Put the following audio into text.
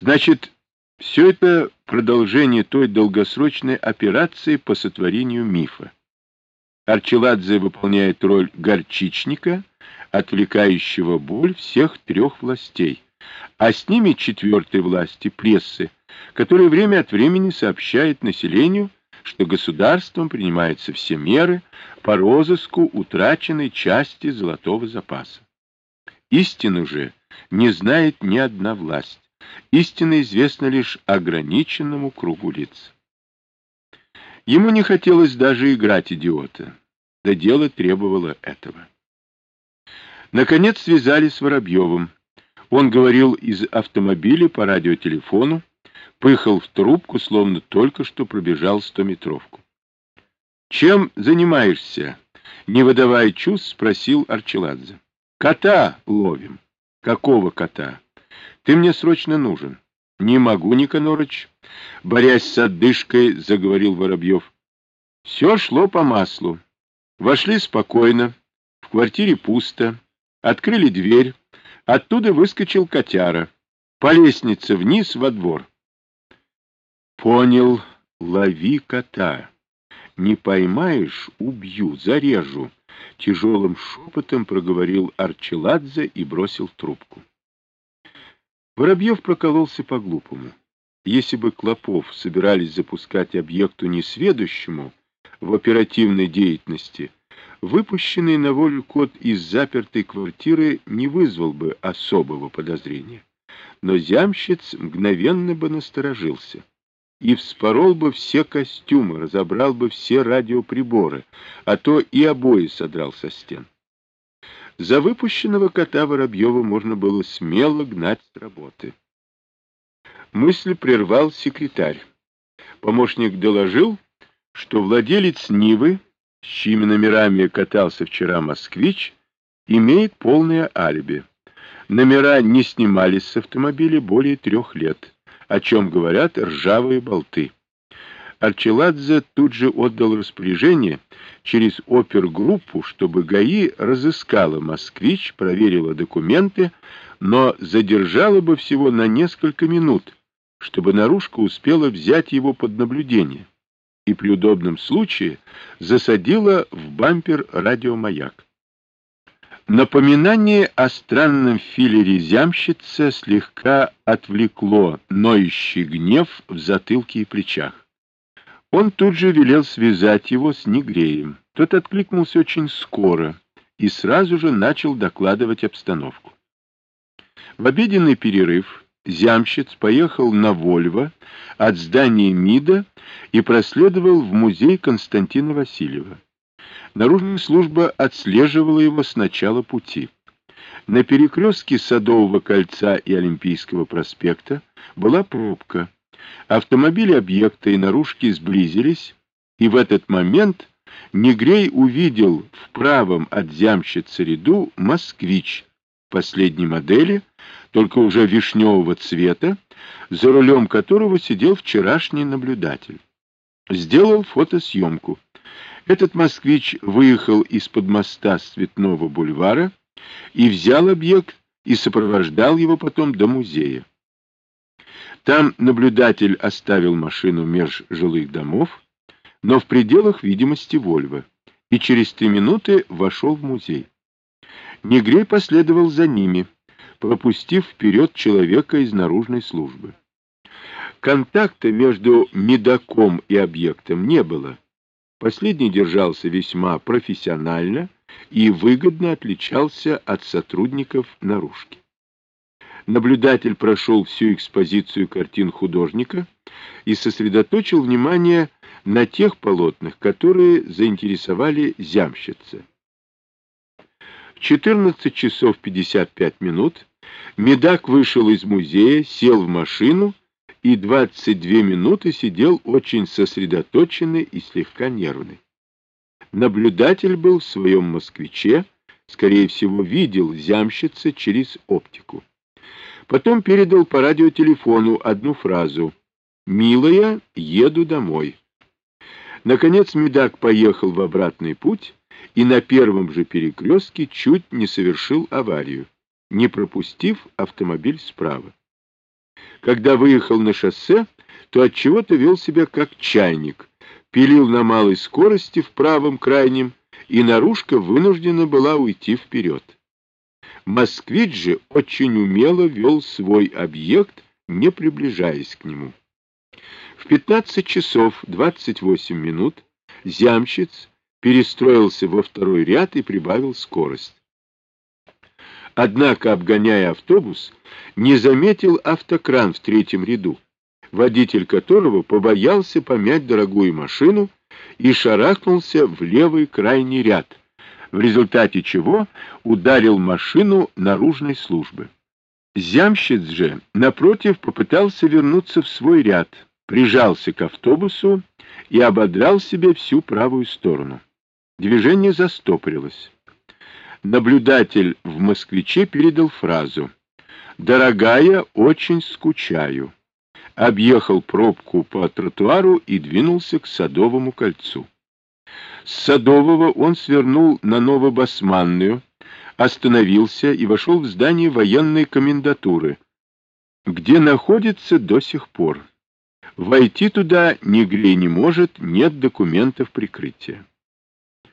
Значит, все это продолжение той долгосрочной операции по сотворению мифа. Арчеладзе выполняет роль горчичника, отвлекающего боль всех трех властей, а с ними четвертой власти, прессы, которая время от времени сообщает населению, что государством принимаются все меры по розыску утраченной части золотого запаса. Истину же не знает ни одна власть. Истина известна лишь ограниченному кругу лиц. Ему не хотелось даже играть идиота, да дело требовало этого. Наконец связались с Воробьевым. Он говорил из автомобиля по радиотелефону, пыхал в трубку, словно только что пробежал стометровку. «Чем занимаешься?» — не выдавая чувств, спросил Арчеладзе. «Кота ловим». «Какого кота?» «Ты мне срочно нужен». «Не могу, Никонорыч», — борясь с отдышкой, заговорил Воробьев. Все шло по маслу. Вошли спокойно, в квартире пусто, открыли дверь, оттуда выскочил котяра, по лестнице вниз во двор. Понял, лови кота. Не поймаешь — убью, зарежу. Тяжелым шепотом проговорил Арчеладзе и бросил трубку. Воробьев прокололся по-глупому. Если бы Клопов собирались запускать объекту несведущему в оперативной деятельности, выпущенный на волю кот из запертой квартиры не вызвал бы особого подозрения. Но зямщиц мгновенно бы насторожился и вспорол бы все костюмы, разобрал бы все радиоприборы, а то и обои содрал со стен. За выпущенного кота Воробьева можно было смело гнать с работы. Мысль прервал секретарь. Помощник доложил, что владелец Нивы, с чьими номерами катался вчера москвич, имеет полное алиби. Номера не снимались с автомобиля более трех лет о чем говорят ржавые болты. Арчеладзе тут же отдал распоряжение через опергруппу, чтобы ГАИ разыскала «Москвич», проверила документы, но задержала бы всего на несколько минут, чтобы наружка успела взять его под наблюдение и при удобном случае засадила в бампер радиомаяк. Напоминание о странном филере зямщица слегка отвлекло ноющий гнев в затылке и плечах. Он тут же велел связать его с Негреем. Тот откликнулся очень скоро и сразу же начал докладывать обстановку. В обеденный перерыв Зямщиц поехал на Вольво от здания МИДа и проследовал в музей Константина Васильева. Наружная служба отслеживала его с начала пути. На перекрестке Садового кольца и Олимпийского проспекта была пробка. Автомобили объекта и наружки сблизились, и в этот момент Негрей увидел в правом от зямщицы ряду «Москвич» последней модели, только уже вишневого цвета, за рулем которого сидел вчерашний наблюдатель. Сделал фотосъемку. Этот москвич выехал из-под моста с Цветного бульвара и взял объект и сопровождал его потом до музея. Там наблюдатель оставил машину меж жилых домов, но в пределах видимости Вольво, и через три минуты вошел в музей. Негрей последовал за ними, пропустив вперед человека из наружной службы. Контакта между медаком и объектом не было. Последний держался весьма профессионально и выгодно отличался от сотрудников наружки. Наблюдатель прошел всю экспозицию картин художника и сосредоточил внимание на тех полотнах, которые заинтересовали зямщица. В 14 часов 55 минут Медак вышел из музея, сел в машину и 22 минуты сидел очень сосредоточенный и слегка нервный. Наблюдатель был в своем москвиче, скорее всего, видел зямщица через оптику. Потом передал по радиотелефону одну фразу «Милая, еду домой». Наконец Медак поехал в обратный путь и на первом же перекрестке чуть не совершил аварию, не пропустив автомобиль справа. Когда выехал на шоссе, то от чего то вел себя как чайник, пилил на малой скорости в правом крайнем, и наружка вынуждена была уйти вперед. Москвич же очень умело вел свой объект, не приближаясь к нему. В 15 часов 28 минут Зямщиц перестроился во второй ряд и прибавил скорость. Однако, обгоняя автобус, не заметил автокран в третьем ряду, водитель которого побоялся помять дорогую машину и шарахнулся в левый крайний ряд, в результате чего ударил машину наружной службы. Зямщиц же, напротив, попытался вернуться в свой ряд, прижался к автобусу и ободрал себе всю правую сторону. Движение застопорилось. Наблюдатель в «Москвиче» передал фразу «Дорогая, очень скучаю». Объехал пробку по тротуару и двинулся к Садовому кольцу. С Садового он свернул на Новобасманную, остановился и вошел в здание военной комендатуры, где находится до сих пор. Войти туда нигде не может, нет документов прикрытия.